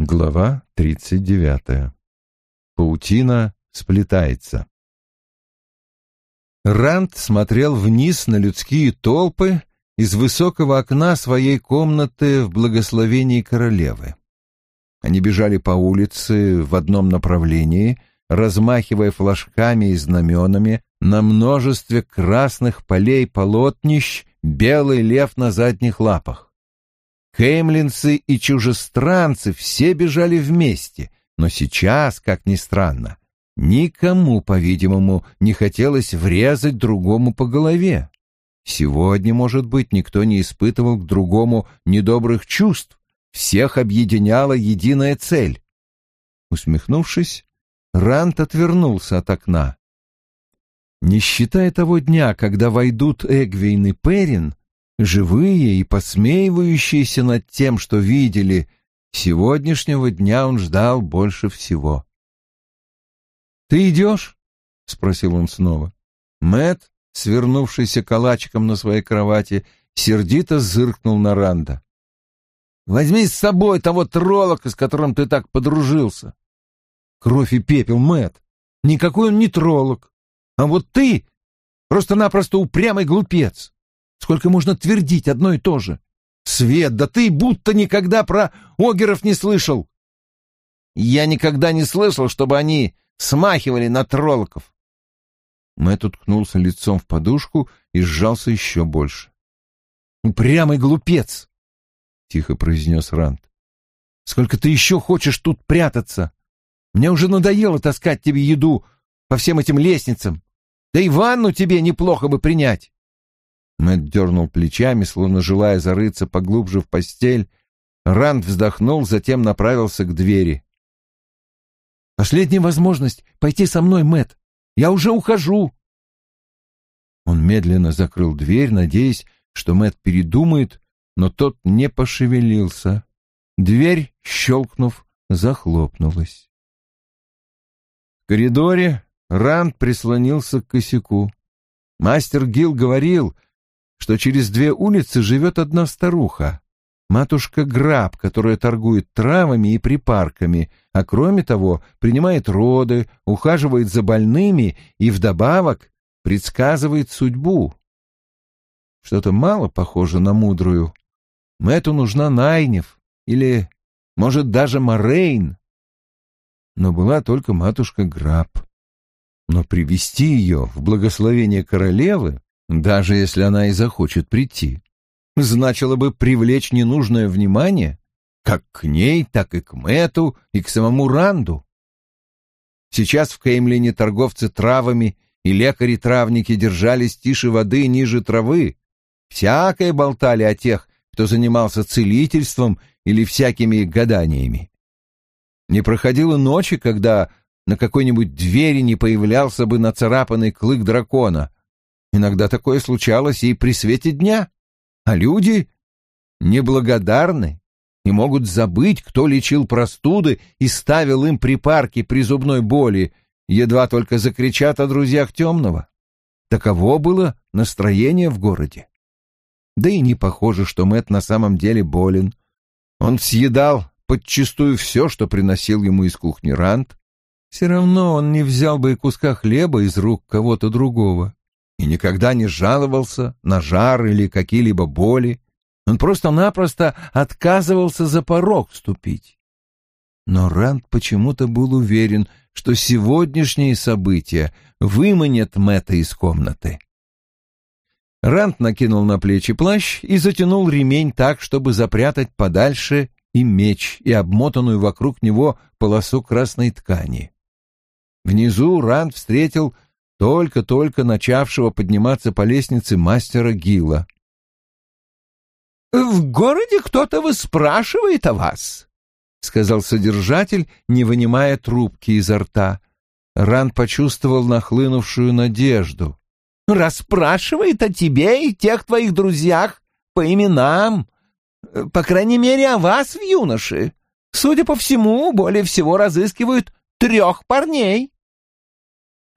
Глава 39. Паутина сплетается. Ранд смотрел вниз на людские толпы из высокого окна своей комнаты в благословении королевы. Они бежали по улице в одном направлении, размахивая флажками и знаменами на множестве красных полей полотнищ белый лев на задних лапах. Кеймлинцы и чужестранцы все бежали вместе, но сейчас, как ни странно, никому, по-видимому, не хотелось врезать другому по голове. Сегодня, может быть, никто не испытывал к другому недобрых чувств, всех объединяла единая цель. Усмехнувшись, Рант отвернулся от окна. Не считая того дня, когда войдут Эгвейн и Перин, живые и посмеивающиеся над тем, что видели, сегодняшнего дня он ждал больше всего. «Ты идешь?» — спросил он снова. Мэт, свернувшийся калачиком на своей кровати, сердито зыркнул на Ранда. «Возьми с собой того троллока, с которым ты так подружился». «Кровь и пепел, Мэт. Никакой он не троллок. А вот ты просто-напросто упрямый глупец. Сколько можно твердить одно и то же? Свет, да ты будто никогда про огеров не слышал. Я никогда не слышал, чтобы они смахивали на троллоков. Мэтт уткнулся лицом в подушку и сжался еще больше. «Упрямый глупец!» — тихо произнес Рант. «Сколько ты еще хочешь тут прятаться? Мне уже надоело таскать тебе еду по всем этим лестницам. Да и ванну тебе неплохо бы принять. Мэтт дернул плечами, словно желая зарыться поглубже в постель. Ранд вздохнул, затем направился к двери. «Последняя возможность пойти со мной, Мэтт. Я уже ухожу!» Он медленно закрыл дверь, надеясь, что Мэтт передумает, но тот не пошевелился. Дверь, щелкнув, захлопнулась. В коридоре Ранд прислонился к косяку. Мастер Гил говорил, что через две улицы живет одна старуха, матушка Граб, которая торгует травами и припарками, а кроме того принимает роды, ухаживает за больными и вдобавок предсказывает судьбу. Что-то мало похоже на мудрую. Мэту нужна Найнев или, может, даже Морейн. Но была только матушка Граб. Но привести ее в благословение королевы даже если она и захочет прийти, значило бы привлечь ненужное внимание как к ней, так и к Мэту, и к самому Ранду. Сейчас в Кеймлине торговцы травами и лекари-травники держались тише воды ниже травы. Всякое болтали о тех, кто занимался целительством или всякими гаданиями. Не проходило ночи, когда на какой-нибудь двери не появлялся бы нацарапанный клык дракона, Иногда такое случалось и при свете дня. А люди неблагодарны и могут забыть, кто лечил простуды и ставил им припарки при зубной боли, едва только закричат о друзьях темного. Таково было настроение в городе. Да и не похоже, что Мэт на самом деле болен. Он съедал подчистую все, что приносил ему из кухни Рант. Все равно он не взял бы и куска хлеба из рук кого-то другого и никогда не жаловался на жар или какие-либо боли. Он просто-напросто отказывался за порог ступить. Но Ранд почему-то был уверен, что сегодняшние события выманят Мэтта из комнаты. Ранд накинул на плечи плащ и затянул ремень так, чтобы запрятать подальше и меч, и обмотанную вокруг него полосу красной ткани. Внизу Ранд встретил только-только начавшего подниматься по лестнице мастера Гила. «В городе кто-то выспрашивает о вас», — сказал содержатель, не вынимая трубки изо рта. Ран почувствовал нахлынувшую надежду. «Расспрашивает о тебе и тех твоих друзьях по именам, по крайней мере, о вас в юноше. Судя по всему, более всего разыскивают трех парней».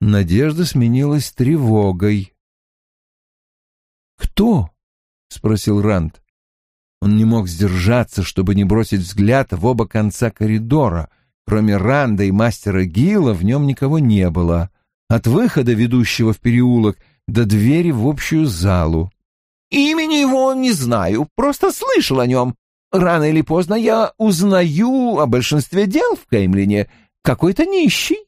Надежда сменилась тревогой. «Кто?» — спросил Ранд. Он не мог сдержаться, чтобы не бросить взгляд в оба конца коридора. Кроме Ранда и мастера Гила в нем никого не было. От выхода, ведущего в переулок, до двери в общую залу. Имени его не знаю, просто слышал о нем. Рано или поздно я узнаю о большинстве дел в Кеймлине. Какой-то нищий.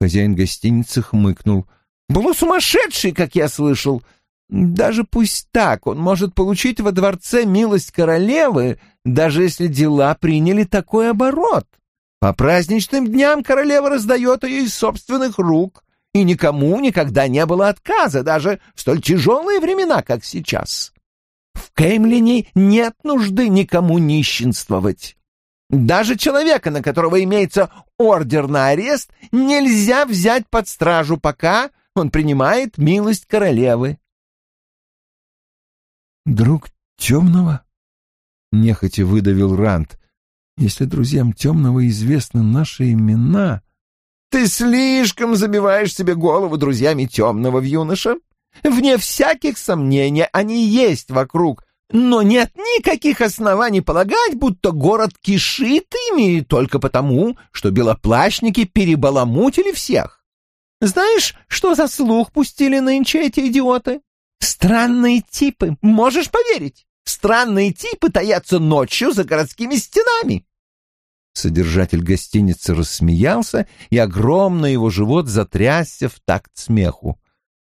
Хозяин гостиницы хмыкнул. Был сумасшедший, как я слышал. Даже пусть так, он может получить во дворце милость королевы, даже если дела приняли такой оборот. По праздничным дням королева раздает ее из собственных рук и никому никогда не было отказа, даже в столь тяжелые времена, как сейчас. В Кеймлине нет нужды никому нищенствовать. Даже человека, на которого имеется ордер на арест, нельзя взять под стражу, пока он принимает милость королевы. «Друг темного?» — нехотя выдавил Рант. «Если друзьям темного известны наши имена...» Ты слишком забиваешь себе голову друзьями темного в юноша. Вне всяких сомнений они есть вокруг, но нет никаких оснований полагать, будто город кишит ими только потому, что белоплащники перебаламутили всех. Знаешь, что за слух пустили нынче эти идиоты? Странные типы, можешь поверить? Странные типы таятся ночью за городскими стенами. Содержатель гостиницы рассмеялся, и огромный его живот затрясся в такт смеху.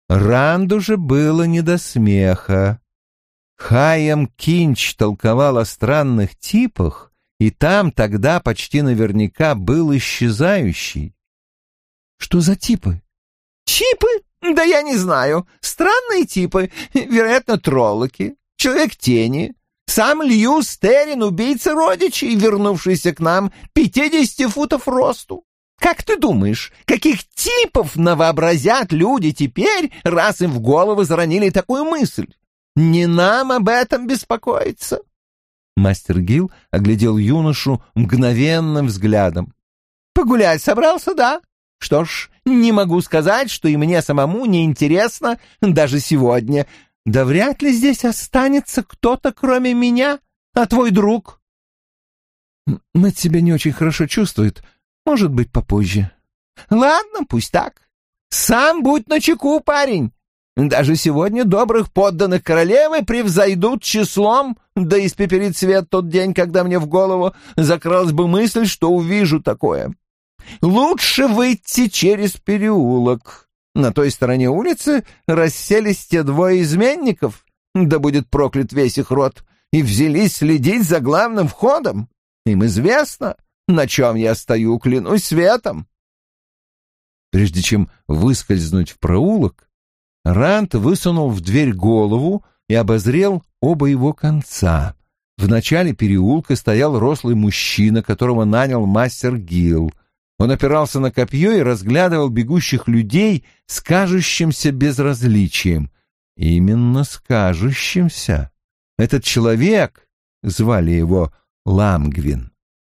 Ранду же было не до смеха. Хайем Кинч толковал о странных типах, и там тогда почти наверняка был исчезающий. Что за типы? Типы? Да я не знаю. Странные типы. Вероятно, троллоки. Человек тени. Сам Лью Стерин, убийца родичей, вернувшийся к нам, пятидесяти футов росту. Как ты думаешь, каких типов навообразят люди теперь, раз им в голову заронили такую мысль? Не нам об этом беспокоиться. Мастер Гил оглядел юношу мгновенным взглядом. Погулять собрался, да? Что ж, не могу сказать, что и мне самому не интересно даже сегодня. Да вряд ли здесь останется кто-то, кроме меня, а твой друг. Мать себя не очень хорошо чувствует. Может быть, попозже. Ладно, пусть так. Сам будь начеку, парень. Даже сегодня добрых подданных королевы превзойдут числом, да испеперит свет тот день, когда мне в голову закралась бы мысль, что увижу такое. Лучше выйти через переулок. На той стороне улицы расселись те двое изменников, да будет проклят весь их род, и взялись следить за главным входом. Им известно, на чем я стою, клянусь светом. Прежде чем выскользнуть в проулок, Рант высунул в дверь голову и обозрел оба его конца. В начале переулка стоял рослый мужчина, которого нанял мастер Гилл. Он опирался на копье и разглядывал бегущих людей с кажущимся безразличием. Именно с кажущимся. Этот человек, звали его Ламгвин,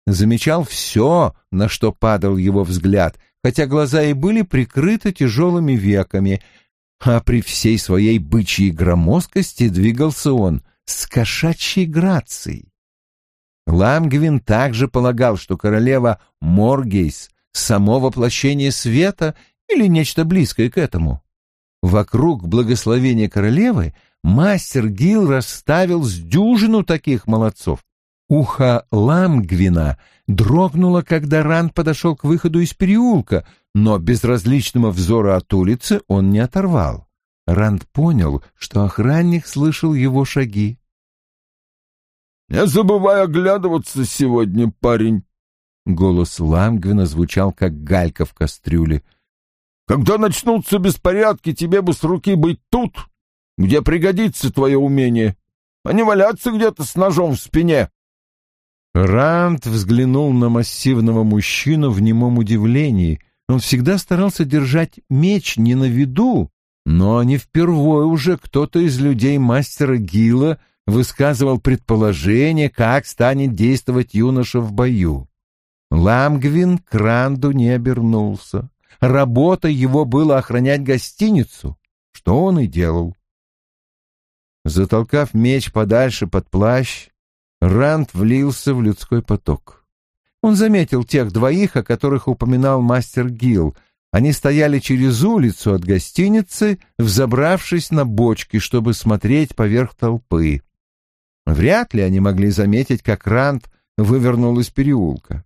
замечал все, на что падал его взгляд, хотя глаза и были прикрыты тяжелыми веками, а при всей своей бычьей громоздкости двигался он с кошачьей грацией. Ламгвин также полагал, что королева Моргейс — само воплощение света или нечто близкое к этому. Вокруг благословения королевы мастер Гил расставил с дюжину таких молодцов. Ухо Ламгвина дрогнуло, когда Ран подошел к выходу из переулка, но безразличного взора от улицы он не оторвал. Ранд понял, что охранник слышал его шаги. Не забывай оглядываться сегодня, парень. Голос Ламгвина звучал, как галька в кастрюле. Когда начнутся беспорядки, тебе бы с руки быть тут, где пригодится твое умение, а не валяться где-то с ножом в спине. Рант взглянул на массивного мужчину в немом удивлении. Он всегда старался держать меч не на виду, но не впервые уже кто-то из людей мастера Гила высказывал предположение, как станет действовать юноша в бою. Ламгвин к Ранду не обернулся. Работа его была охранять гостиницу, что он и делал. Затолкав меч подальше под плащ, Ранд влился в людской поток. Он заметил тех двоих, о которых упоминал мастер Гилл. Они стояли через улицу от гостиницы, взобравшись на бочки, чтобы смотреть поверх толпы. Вряд ли они могли заметить, как Ранд вывернул из переулка.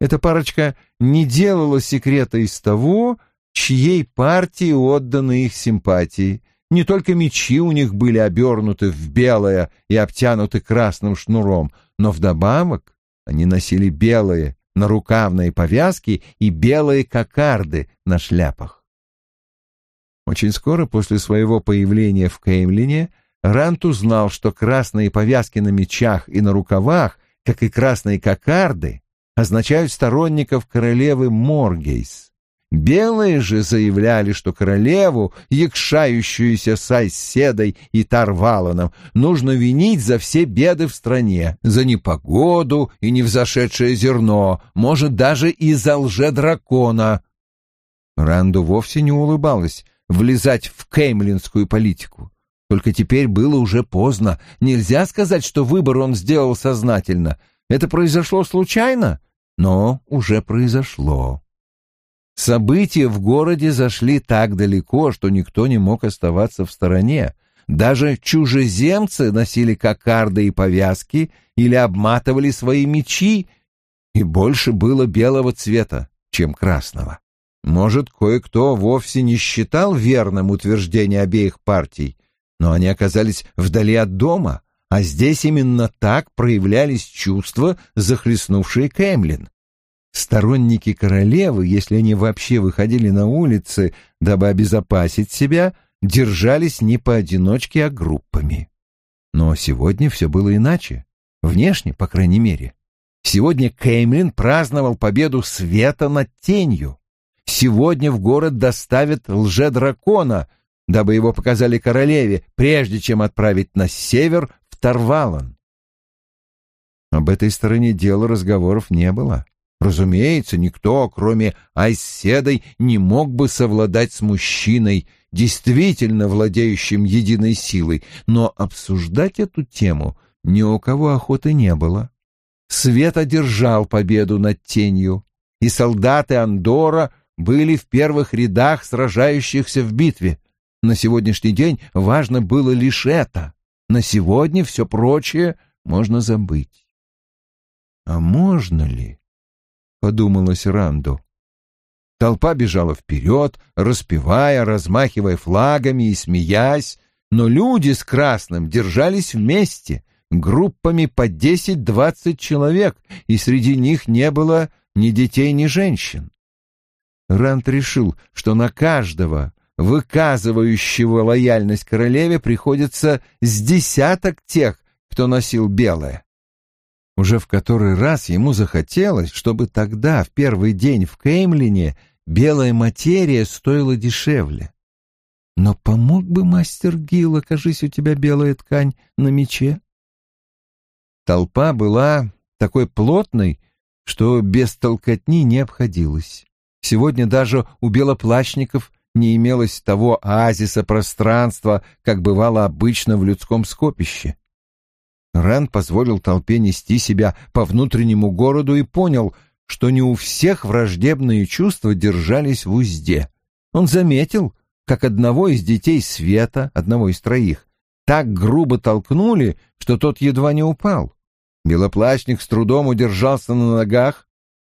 Эта парочка не делала секрета из того, чьей партии отданы их симпатии. Не только мечи у них были обернуты в белое и обтянуты красным шнуром, но вдобавок они носили белые нарукавные повязки и белые кокарды на шляпах. Очень скоро после своего появления в Кеймлине Рант узнал, что красные повязки на мечах и на рукавах, как и красные кокарды, означают сторонников королевы Моргейс. Белые же заявляли, что королеву, якшающуюся с Айседой и Тарваланом, нужно винить за все беды в стране, за непогоду и невзошедшее зерно, может, даже и за лже-дракона. Ранду вовсе не улыбалась влезать в кеймлинскую политику. Только теперь было уже поздно. Нельзя сказать, что выбор он сделал сознательно. Это произошло случайно, но уже произошло. События в городе зашли так далеко, что никто не мог оставаться в стороне. Даже чужеземцы носили кокарды и повязки или обматывали свои мечи, и больше было белого цвета, чем красного. Может, кое-кто вовсе не считал верным утверждение обеих партий, но они оказались вдали от дома, а здесь именно так проявлялись чувства, захлестнувшие Кэмлин. Сторонники королевы, если они вообще выходили на улицы, дабы обезопасить себя, держались не поодиночке, а группами. Но сегодня все было иначе. Внешне, по крайней мере. Сегодня Кеймлин праздновал победу света над тенью. Сегодня в город доставят лже-дракона, дабы его показали королеве, прежде чем отправить на север в Тарвалан. Об этой стороне дела разговоров не было. Разумеется, никто, кроме Айседой, не мог бы совладать с мужчиной, действительно владеющим единой силой, но обсуждать эту тему ни у кого охоты не было. Свет одержал победу над тенью, и солдаты Андора были в первых рядах сражающихся в битве. На сегодняшний день важно было лишь это. На сегодня все прочее можно забыть. А можно ли? Подумалось Ранду. Толпа бежала вперед, распевая, размахивая флагами и смеясь, но люди с красным держались вместе, группами по десять-двадцать человек, и среди них не было ни детей, ни женщин. Ранд решил, что на каждого, выказывающего лояльность королеве, приходится с десяток тех, кто носил белое. Уже в который раз ему захотелось, чтобы тогда, в первый день в Кеймлине, белая материя стоила дешевле. Но помог бы мастер Гил, окажись у тебя белая ткань на мече? Толпа была такой плотной, что без толкотни не обходилась. Сегодня даже у белоплащников не имелось того оазиса пространства, как бывало обычно в людском скопище. Рен позволил толпе нести себя по внутреннему городу и понял, что не у всех враждебные чувства держались в узде. Он заметил, как одного из детей Света, одного из троих, так грубо толкнули, что тот едва не упал. Белоплащник с трудом удержался на ногах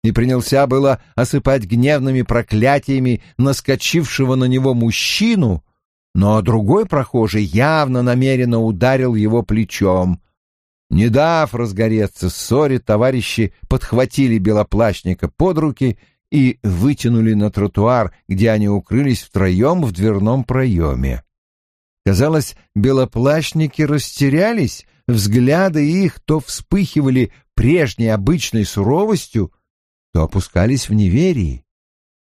и принялся было осыпать гневными проклятиями наскочившего на него мужчину, но другой прохожий явно намеренно ударил его плечом. Не дав разгореться ссоре, товарищи подхватили белоплащника под руки и вытянули на тротуар, где они укрылись втроем в дверном проеме. Казалось, белоплащники растерялись, взгляды их то вспыхивали прежней обычной суровостью, то опускались в неверии.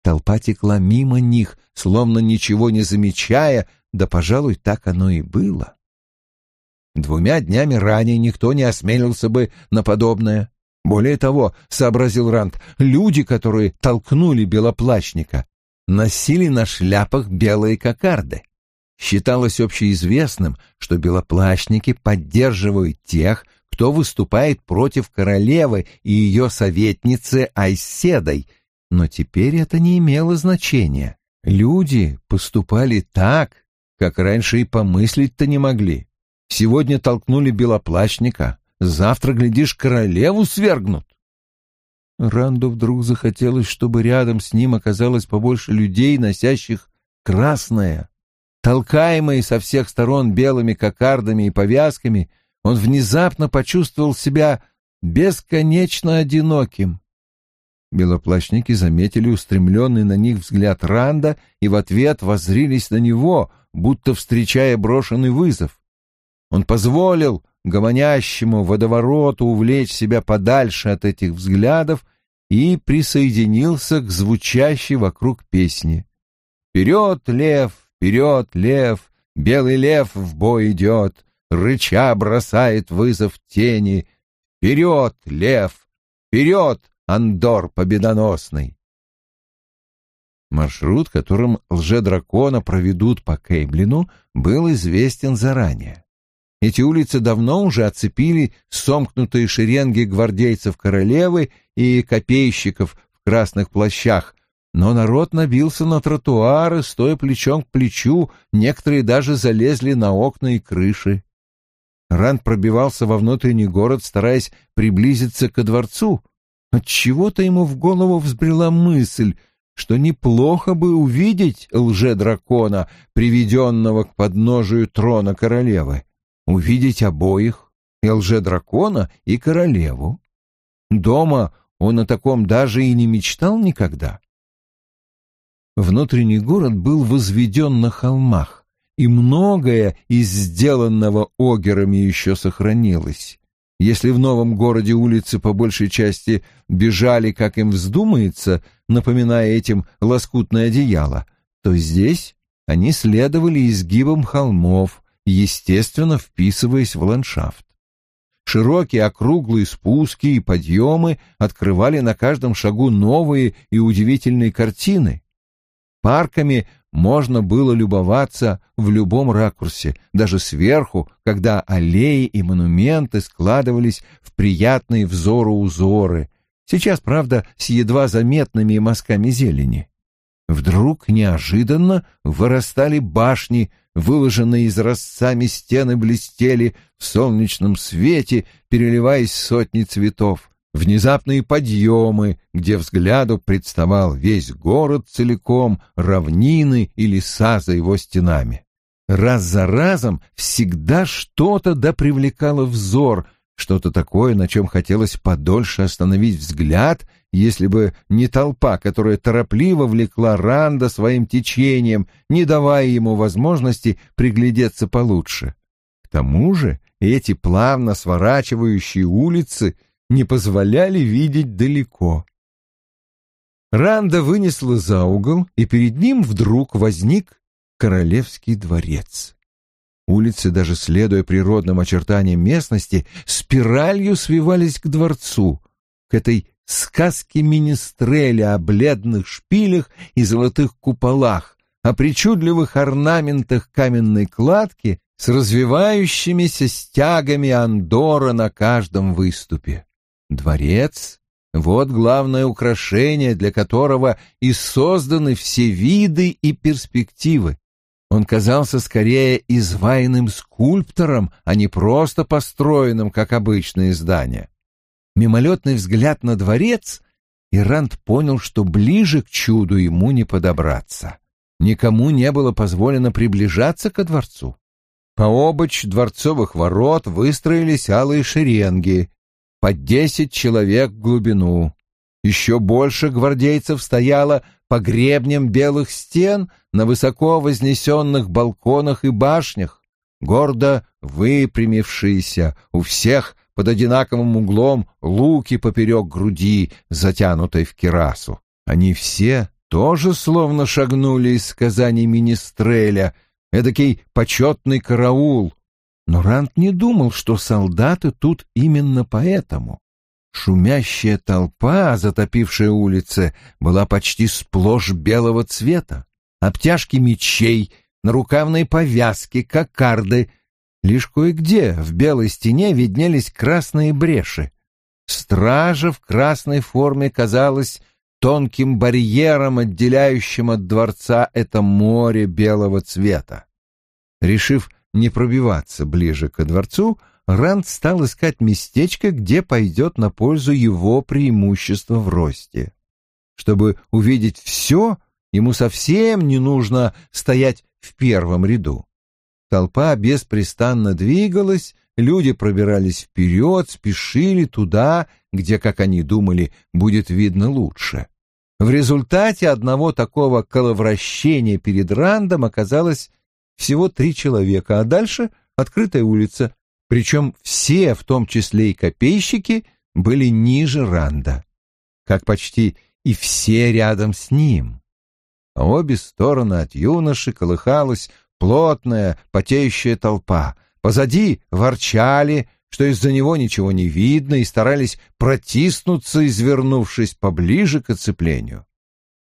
Толпа текла мимо них, словно ничего не замечая, да, пожалуй, так оно и было. Двумя днями ранее никто не осмелился бы на подобное. Более того, сообразил Ранд, люди, которые толкнули белоплащника, носили на шляпах белые кокарды. Считалось общеизвестным, что белоплащники поддерживают тех, кто выступает против королевы и ее советницы Айседой, но теперь это не имело значения. Люди поступали так, как раньше и помыслить-то не могли. Сегодня толкнули белоплащника, завтра, глядишь, королеву свергнут. Ранду вдруг захотелось, чтобы рядом с ним оказалось побольше людей, носящих красное. Толкаемый со всех сторон белыми кокардами и повязками, он внезапно почувствовал себя бесконечно одиноким. Белоплащники заметили устремленный на них взгляд Ранда и в ответ воззрились на него, будто встречая брошенный вызов. Он позволил гомонящему водовороту увлечь себя подальше от этих взглядов и присоединился к звучащей вокруг песни. «Вперед, лев! Вперед, лев! Белый лев в бой идет, рыча бросает вызов тени. Вперед, лев! Вперед, Андор победоносный!» Маршрут, которым лже-дракона проведут по Кейблину, был известен заранее. Эти улицы давно уже оцепили сомкнутые шеренги гвардейцев королевы и копейщиков в красных плащах, но народ набился на тротуары, стоя плечом к плечу, некоторые даже залезли на окна и крыши. Ранд пробивался во внутренний город, стараясь приблизиться ко дворцу. Отчего-то ему в голову взбрела мысль, что неплохо бы увидеть лже-дракона, приведенного к подножию трона королевы увидеть обоих, и лже-дракона, и королеву. Дома он о таком даже и не мечтал никогда. Внутренний город был возведен на холмах, и многое из сделанного огерами еще сохранилось. Если в новом городе улицы по большей части бежали, как им вздумается, напоминая этим лоскутное одеяло, то здесь они следовали изгибам холмов, естественно вписываясь в ландшафт. Широкие округлые спуски и подъемы открывали на каждом шагу новые и удивительные картины. Парками можно было любоваться в любом ракурсе, даже сверху, когда аллеи и монументы складывались в приятные взору узоры, сейчас, правда, с едва заметными мазками зелени. Вдруг неожиданно вырастали башни, выложенные изразцами стены блестели в солнечном свете, переливаясь сотни цветов. Внезапные подъемы, где взгляду представал весь город целиком, равнины и леса за его стенами. Раз за разом всегда что-то да привлекало взор, что-то такое, на чем хотелось подольше остановить взгляд если бы не толпа, которая торопливо влекла Ранда своим течением, не давая ему возможности приглядеться получше. К тому же эти плавно сворачивающие улицы не позволяли видеть далеко. Ранда вынесла за угол, и перед ним вдруг возник королевский дворец. Улицы, даже следуя природным очертаниям местности, спиралью свивались к дворцу, к этой сказки Министреля о бледных шпилях и золотых куполах, о причудливых орнаментах каменной кладки с развивающимися стягами Андора на каждом выступе. Дворец — вот главное украшение, для которого и созданы все виды и перспективы. Он казался скорее изваянным скульптором, а не просто построенным, как обычные здания мимолетный взгляд на дворец, и Ранд понял, что ближе к чуду ему не подобраться. Никому не было позволено приближаться ко дворцу. По обочь дворцовых ворот выстроились алые шеренги, по десять человек в глубину. Еще больше гвардейцев стояло по гребням белых стен на высоко вознесенных балконах и башнях, гордо выпрямившиеся, у всех под одинаковым углом луки поперек груди, затянутой в кирасу. Они все тоже словно шагнули из сказаний Министреля, эдакий почетный караул. Но Рант не думал, что солдаты тут именно поэтому. Шумящая толпа, затопившая улицы, была почти сплошь белого цвета. Обтяжки мечей, нарукавные повязки, кокарды. Лишь кое-где в белой стене виднелись красные бреши. Стража в красной форме казалась тонким барьером, отделяющим от дворца это море белого цвета. Решив не пробиваться ближе к дворцу, Ранд стал искать местечко, где пойдет на пользу его преимущество в росте. Чтобы увидеть все, ему совсем не нужно стоять в первом ряду. Толпа беспрестанно двигалась, люди пробирались вперед, спешили туда, где, как они думали, будет видно лучше. В результате одного такого коловращения перед Рандом оказалось всего три человека, а дальше открытая улица, причем все, в том числе и копейщики, были ниже Ранда, как почти и все рядом с ним. А обе стороны от юноши колыхалась плотная, потеющая толпа. Позади ворчали, что из-за него ничего не видно, и старались протиснуться, извернувшись поближе к оцеплению.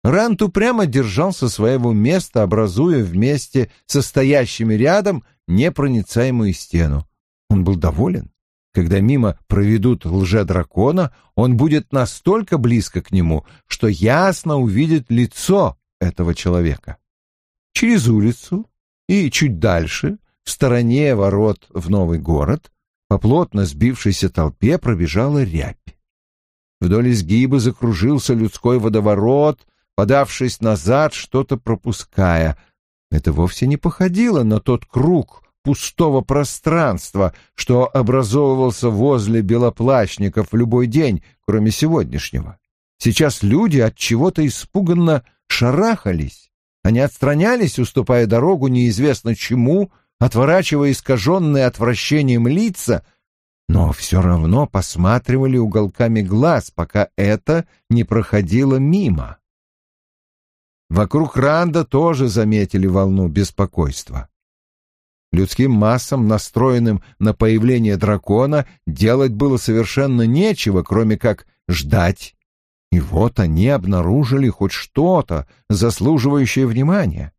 Рант упрямо держался своего места, образуя вместе со стоящими рядом непроницаемую стену. Он был доволен. Когда мимо проведут лже-дракона, он будет настолько близко к нему, что ясно увидит лицо этого человека. Через улицу и чуть дальше, в стороне ворот в новый город, по плотно сбившейся толпе пробежала рябь. Вдоль изгиба закружился людской водоворот, подавшись назад, что-то пропуская. Это вовсе не походило на тот круг пустого пространства, что образовывался возле белоплащников в любой день, кроме сегодняшнего. Сейчас люди от чего-то испуганно шарахались. Они отстранялись, уступая дорогу неизвестно чему, отворачивая искаженные отвращением лица, но все равно посматривали уголками глаз, пока это не проходило мимо. Вокруг Ранда тоже заметили волну беспокойства. Людским массам, настроенным на появление дракона, делать было совершенно нечего, кроме как ждать. И вот они обнаружили хоть что-то, заслуживающее внимания.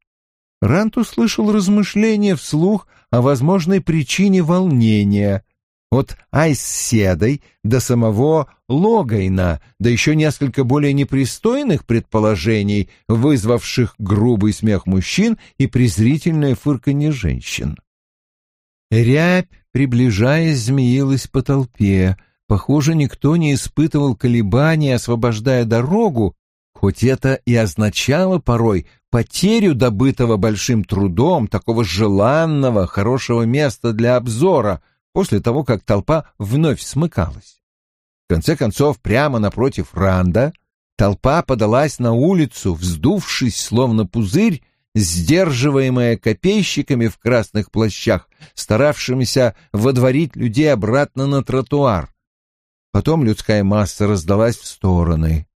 Рант услышал размышления вслух о возможной причине волнения. От Айсседой до самого Логайна, да еще несколько более непристойных предположений, вызвавших грубый смех мужчин и презрительное фырканье женщин. Рябь, приближаясь, змеилась по толпе. Похоже, никто не испытывал колебаний, освобождая дорогу, хоть это и означало порой потерю добытого большим трудом такого желанного, хорошего места для обзора после того, как толпа вновь смыкалась. В конце концов, прямо напротив Ранда толпа подалась на улицу, вздувшись, словно пузырь, сдерживаемая копейщиками в красных плащах, старавшимися водворить людей обратно на тротуар. Потом людская масса раздалась в стороны.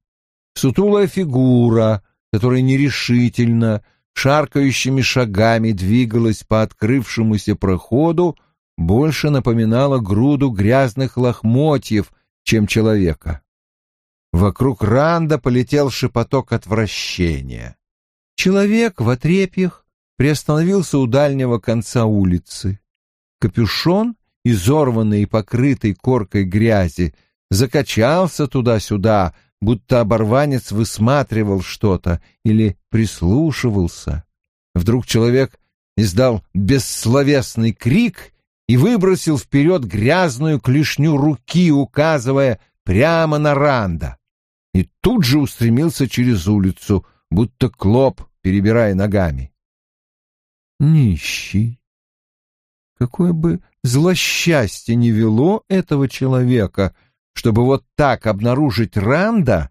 Сутулая фигура, которая нерешительно, шаркающими шагами двигалась по открывшемуся проходу, больше напоминала груду грязных лохмотьев, чем человека. Вокруг Ранда полетел шепоток отвращения. Человек в отрепьях приостановился у дальнего конца улицы. Капюшон, изорванный и покрытый коркой грязи, закачался туда-сюда, будто оборванец высматривал что-то или прислушивался. Вдруг человек издал бессловесный крик и выбросил вперед грязную клешню руки, указывая прямо на Ранда. И тут же устремился через улицу, будто клоп, перебирая ногами. Нищий. Какое бы злосчастье не вело этого человека — чтобы вот так обнаружить Ранда,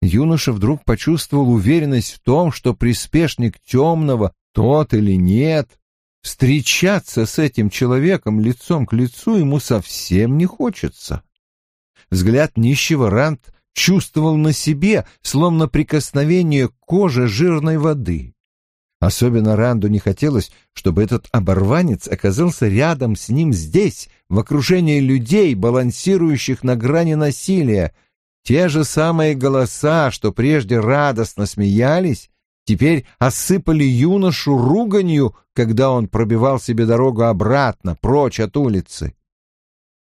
юноша вдруг почувствовал уверенность в том, что приспешник темного, тот или нет, встречаться с этим человеком лицом к лицу ему совсем не хочется. Взгляд нищего Ранд чувствовал на себе, словно прикосновение кожи жирной воды. Особенно Ранду не хотелось, чтобы этот оборванец оказался рядом с ним здесь, в окружении людей, балансирующих на грани насилия. Те же самые голоса, что прежде радостно смеялись, теперь осыпали юношу руганью, когда он пробивал себе дорогу обратно, прочь от улицы.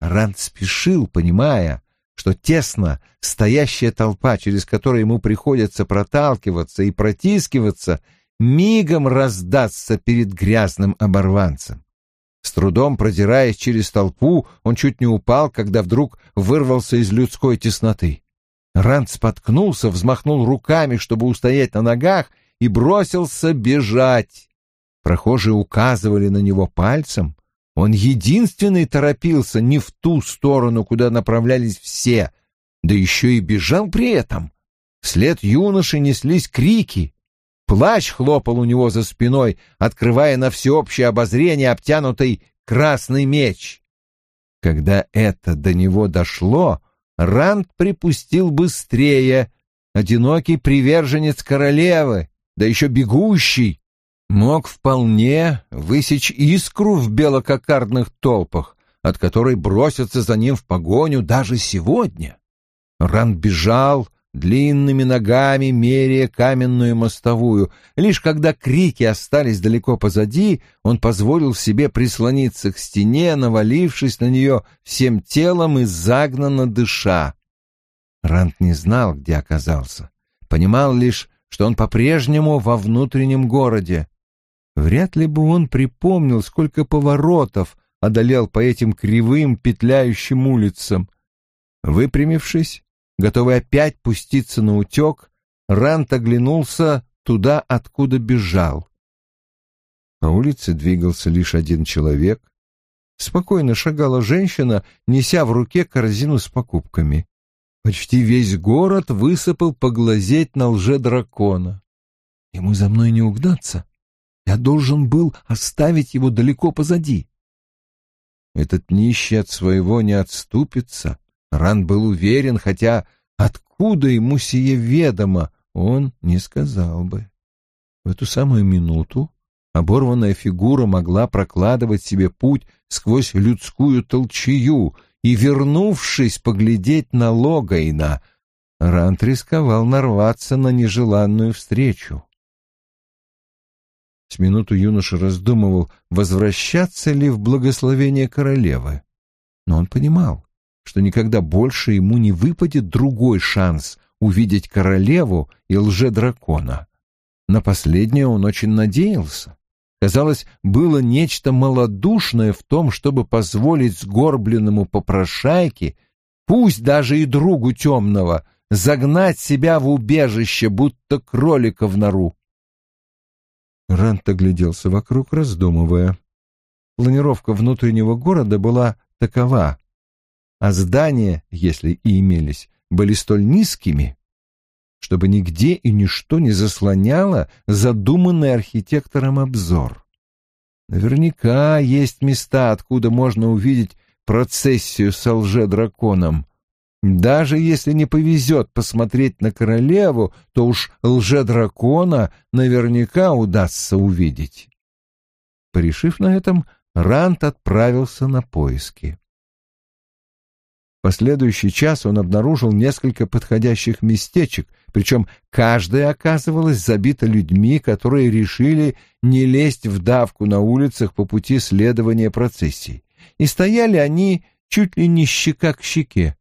Ранд спешил, понимая, что тесно стоящая толпа, через которую ему приходится проталкиваться и протискиваться, мигом раздастся перед грязным оборванцем. С трудом продираясь через толпу, он чуть не упал, когда вдруг вырвался из людской тесноты. Ранд споткнулся, взмахнул руками, чтобы устоять на ногах, и бросился бежать. Прохожие указывали на него пальцем. Он единственный торопился не в ту сторону, куда направлялись все, да еще и бежал при этом. Вслед юноши неслись крики. Плащ хлопал у него за спиной, открывая на всеобщее обозрение обтянутый красный меч. Когда это до него дошло, Ранд припустил быстрее. Одинокий приверженец королевы, да еще бегущий, мог вполне высечь искру в белококардных толпах, от которой бросятся за ним в погоню даже сегодня. Ран бежал длинными ногами, меряя каменную мостовую. Лишь когда крики остались далеко позади, он позволил себе прислониться к стене, навалившись на нее всем телом и загнанно дыша. Рант не знал, где оказался. Понимал лишь, что он по-прежнему во внутреннем городе. Вряд ли бы он припомнил, сколько поворотов одолел по этим кривым петляющим улицам. Выпрямившись, готовый опять пуститься на утек, Рант оглянулся туда, откуда бежал. По улице двигался лишь один человек. Спокойно шагала женщина, неся в руке корзину с покупками. Почти весь город высыпал поглазеть на лже-дракона. Ему за мной не угнаться. Я должен был оставить его далеко позади. Этот нищий от своего не отступится. Ран был уверен, хотя откуда ему сие ведомо, он не сказал бы. В эту самую минуту оборванная фигура могла прокладывать себе путь сквозь людскую толчею — и, вернувшись поглядеть на Логайна, Рант рисковал нарваться на нежеланную встречу. С минуту юноша раздумывал, возвращаться ли в благословение королевы. Но он понимал, что никогда больше ему не выпадет другой шанс увидеть королеву и лже-дракона. На последнее он очень надеялся. Казалось, было нечто малодушное в том, чтобы позволить сгорбленному попрошайке, пусть даже и другу темного, загнать себя в убежище, будто кролика в нору. Рант огляделся вокруг, раздумывая. Планировка внутреннего города была такова, а здания, если и имелись, были столь низкими, чтобы нигде и ничто не заслоняло задуманный архитектором обзор. Наверняка есть места, откуда можно увидеть процессию с лже-драконом. Даже если не повезет посмотреть на королеву, то уж лже-дракона наверняка удастся увидеть. Порешив на этом, Рант отправился на поиски последующий час он обнаружил несколько подходящих местечек, причем каждая оказывалась забита людьми, которые решили не лезть в давку на улицах по пути следования процессий. И стояли они чуть ли не щека к щеке.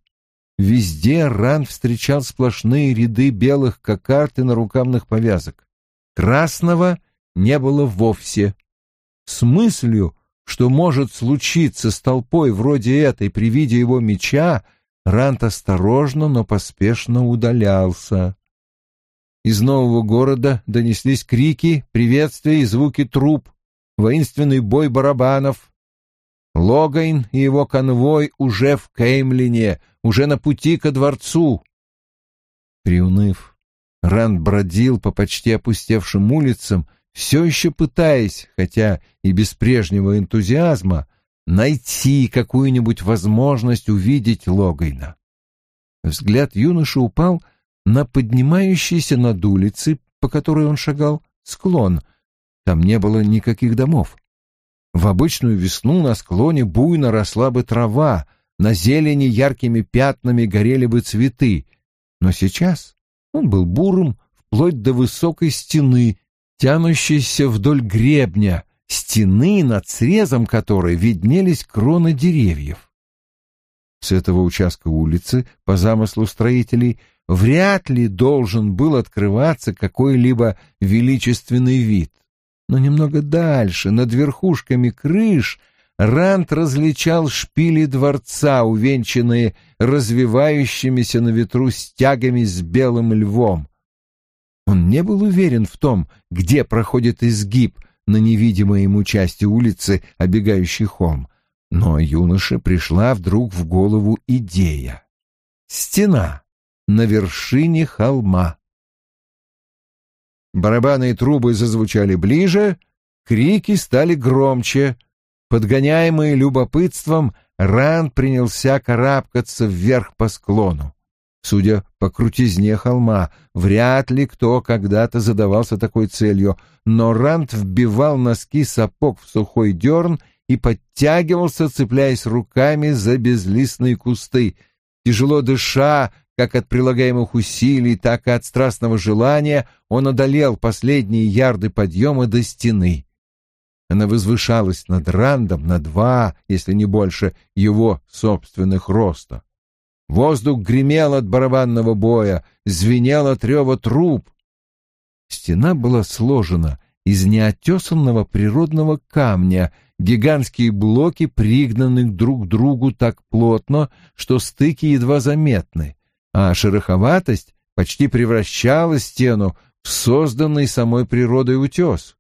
Везде Ран встречал сплошные ряды белых кокард и нарукавных повязок. Красного не было вовсе. С мыслью, что может случиться с толпой вроде этой при виде его меча, Рант осторожно, но поспешно удалялся. Из нового города донеслись крики, приветствия и звуки труп, воинственный бой барабанов. Логайн и его конвой уже в Кеймлине, уже на пути ко дворцу. Приуныв, Ранд бродил по почти опустевшим улицам, все еще пытаясь, хотя и без прежнего энтузиазма, найти какую-нибудь возможность увидеть Логайна. Взгляд юноши упал на поднимающийся над улицей, по которой он шагал, склон. Там не было никаких домов. В обычную весну на склоне буйно росла бы трава, на зелени яркими пятнами горели бы цветы, но сейчас он был бурым, вплоть до высокой стены, тянущейся вдоль гребня, стены, над срезом которой виднелись кроны деревьев. С этого участка улицы, по замыслу строителей, вряд ли должен был открываться какой-либо величественный вид. Но немного дальше, над верхушками крыш, Рант различал шпили дворца, увенчанные развивающимися на ветру стягами с белым львом. Он не был уверен в том, где проходит изгиб на невидимой ему части улицы, обегающий холм, но юноше пришла вдруг в голову идея. Стена на вершине холма. Барабаны и трубы зазвучали ближе, крики стали громче. Подгоняемый любопытством, Ран принялся карабкаться вверх по склону. Судя по крутизне холма, вряд ли кто когда-то задавался такой целью, но Рант вбивал носки сапог в сухой дерн и подтягивался, цепляясь руками за безлистные кусты. Тяжело дыша, как от прилагаемых усилий, так и от страстного желания, он одолел последние ярды подъема до стены. Она возвышалась над Рандом на два, если не больше, его собственных роста. Воздух гремел от барабанного боя, звенел от рева труб. Стена была сложена из неотесанного природного камня — Гигантские блоки пригнаны друг к другу так плотно, что стыки едва заметны, а шероховатость почти превращала стену в созданный самой природой утес.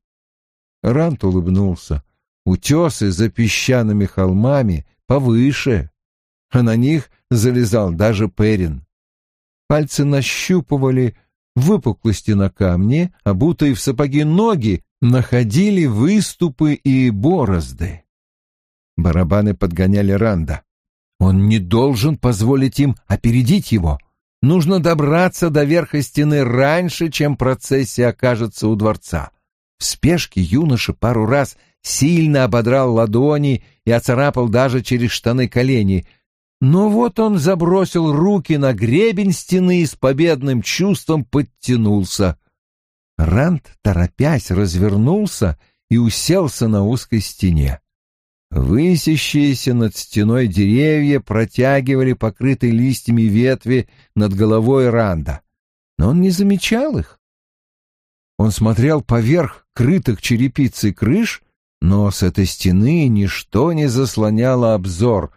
Рант улыбнулся. Утесы за песчаными холмами повыше, а на них залезал даже Перин. Пальцы нащупывали выпуклости на камне, обутые в сапоги ноги находили выступы и борозды. Барабаны подгоняли Ранда. Он не должен позволить им опередить его. Нужно добраться до верха стены раньше, чем процессия окажется у дворца. В спешке юноша пару раз сильно ободрал ладони и оцарапал даже через штаны колени. Но вот он забросил руки на гребень стены и с победным чувством подтянулся. Ранд, торопясь, развернулся и уселся на узкой стене. Высящиеся над стеной деревья протягивали покрытые листьями ветви над головой Ранда, но он не замечал их. Он смотрел поверх крытых черепицей крыш, но с этой стены ничто не заслоняло обзор.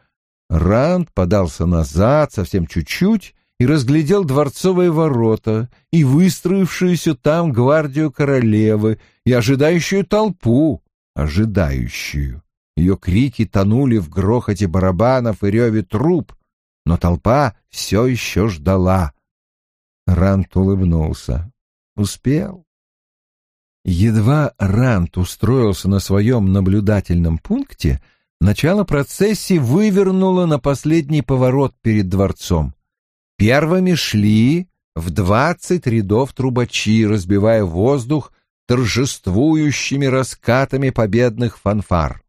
Ранд подался назад совсем чуть-чуть и разглядел дворцовые ворота и выстроившуюся там гвардию королевы и ожидающую толпу, ожидающую. Ее крики тонули в грохоте барабанов и реве труб, но толпа все еще ждала. Рант улыбнулся. Успел. Едва Рант устроился на своем наблюдательном пункте, начало процессии вывернуло на последний поворот перед дворцом. Первыми шли в двадцать рядов трубачи, разбивая воздух торжествующими раскатами победных фанфар.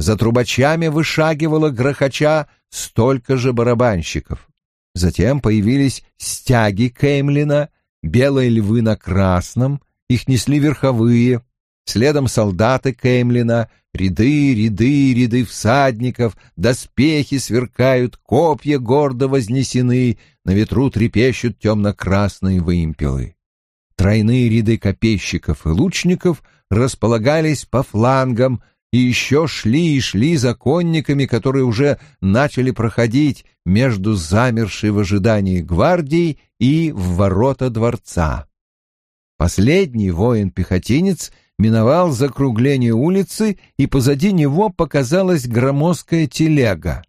За трубачами вышагивало грохоча столько же барабанщиков. Затем появились стяги Кеймлина, белые львы на красном, их несли верховые, следом солдаты Кеймлина, ряды, ряды, ряды всадников, доспехи сверкают, копья гордо вознесены, на ветру трепещут темно-красные вымпелы. Тройные ряды копейщиков и лучников располагались по флангам и еще шли и шли законниками, которые уже начали проходить между замершей в ожидании гвардией и в ворота дворца. Последний воин-пехотинец миновал закругление улицы, и позади него показалась громоздкая телега.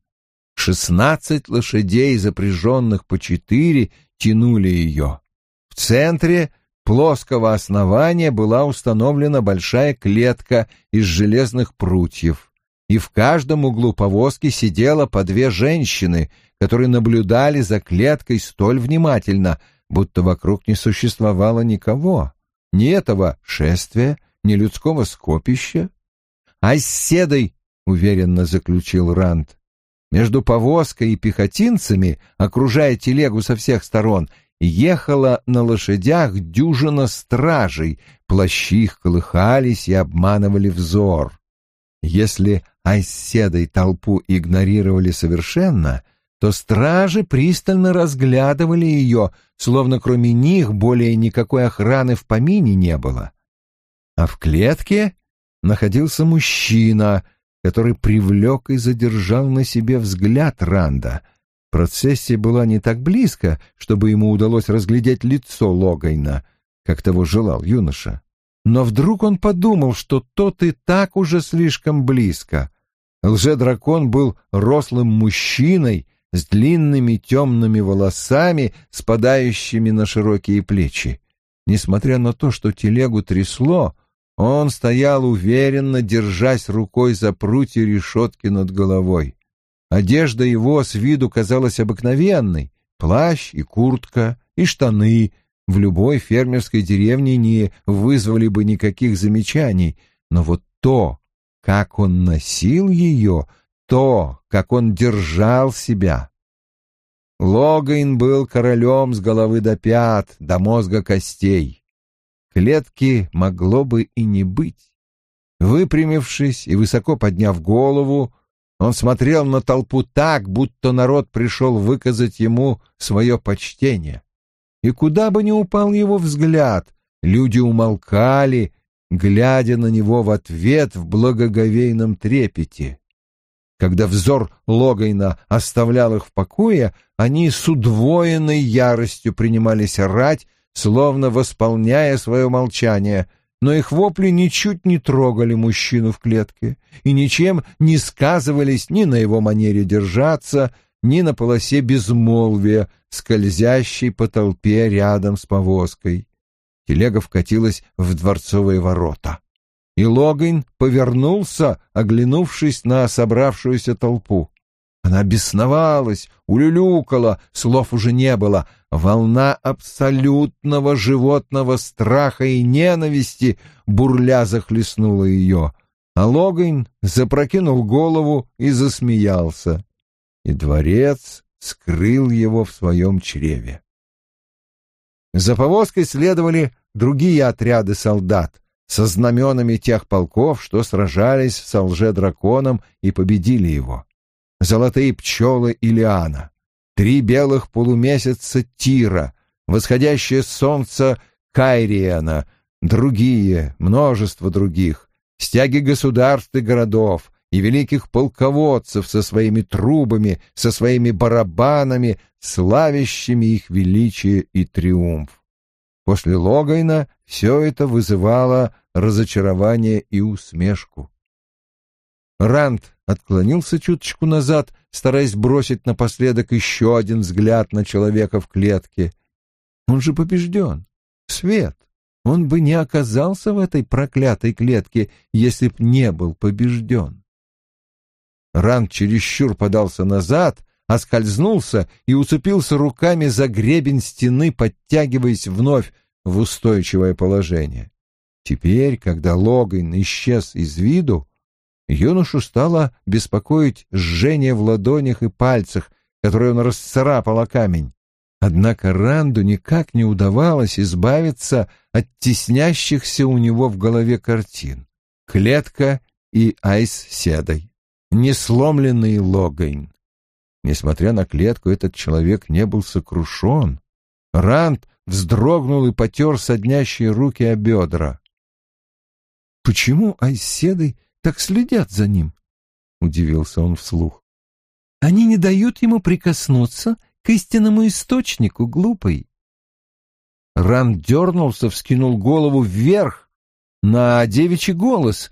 Шестнадцать лошадей, запряженных по четыре, тянули ее. В центре плоского основания была установлена большая клетка из железных прутьев, и в каждом углу повозки сидело по две женщины, которые наблюдали за клеткой столь внимательно, будто вокруг не существовало никого, ни этого шествия, ни людского скопища. «А с седой», — уверенно заключил Ранд, Между повозкой и пехотинцами, окружая телегу со всех сторон, ехала на лошадях дюжина стражей, плащи их колыхались и обманывали взор. Если оседой толпу игнорировали совершенно, то стражи пристально разглядывали ее, словно кроме них более никакой охраны в помине не было. А в клетке находился мужчина, который привлек и задержал на себе взгляд Ранда. Процессия была не так близко, чтобы ему удалось разглядеть лицо Логайна, как того желал юноша. Но вдруг он подумал, что тот и так уже слишком близко. Лже-дракон был рослым мужчиной с длинными темными волосами, спадающими на широкие плечи. Несмотря на то, что телегу трясло, он стоял уверенно, держась рукой за прутья решетки над головой. Одежда его с виду казалась обыкновенной — плащ и куртка, и штаны, в любой фермерской деревне не вызвали бы никаких замечаний, но вот то, как он носил ее, то, как он держал себя. Логайн был королем с головы до пят, до мозга костей. Клетки могло бы и не быть. Выпрямившись и высоко подняв голову, он смотрел на толпу так, будто народ пришел выказать ему свое почтение и куда бы ни упал его взгляд, люди умолкали, глядя на него в ответ в благоговейном трепете. Когда взор Логайна оставлял их в покое, они с удвоенной яростью принимались орать, словно восполняя свое молчание, но их вопли ничуть не трогали мужчину в клетке и ничем не сказывались ни на его манере держаться, ни на полосе безмолвия, скользящей по толпе рядом с повозкой. Телега вкатилась в дворцовые ворота. И Логин повернулся, оглянувшись на собравшуюся толпу. Она бесновалась, улюлюкала, слов уже не было. Волна абсолютного животного страха и ненависти бурля захлестнула ее. А Логин запрокинул голову и засмеялся и дворец скрыл его в своем чреве. За повозкой следовали другие отряды солдат со знаменами тех полков, что сражались с лже-драконом и победили его. Золотые пчелы Илиана, три белых полумесяца Тира, восходящее солнце Кайриена, другие, множество других, стяги государств и городов, и великих полководцев со своими трубами, со своими барабанами, славящими их величие и триумф. После Логайна все это вызывало разочарование и усмешку. Ранд отклонился чуточку назад, стараясь бросить напоследок еще один взгляд на человека в клетке. Он же побежден. Свет. Он бы не оказался в этой проклятой клетке, если б не был побежден. Ран чересчур подался назад, оскользнулся и уцепился руками за гребень стены, подтягиваясь вновь в устойчивое положение. Теперь, когда Логин исчез из виду, юношу стало беспокоить жжение в ладонях и пальцах, которые он расцарапал о камень. Однако Ранду никак не удавалось избавиться от теснящихся у него в голове картин. Клетка и Айс седой несломленный Логайн. Несмотря на клетку, этот человек не был сокрушен. Ранд вздрогнул и потер соднящие руки о бедра. «Почему айседы так следят за ним?» — удивился он вслух. «Они не дают ему прикоснуться к истинному источнику, глупый». Ранд дернулся, вскинул голову вверх на девичий голос,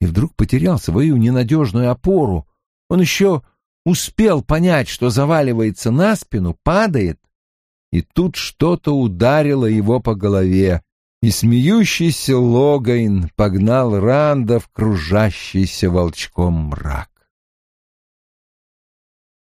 и вдруг потерял свою ненадежную опору. Он еще успел понять, что заваливается на спину, падает, и тут что-то ударило его по голове, и смеющийся Логайн погнал Ранда в кружащийся волчком мрак.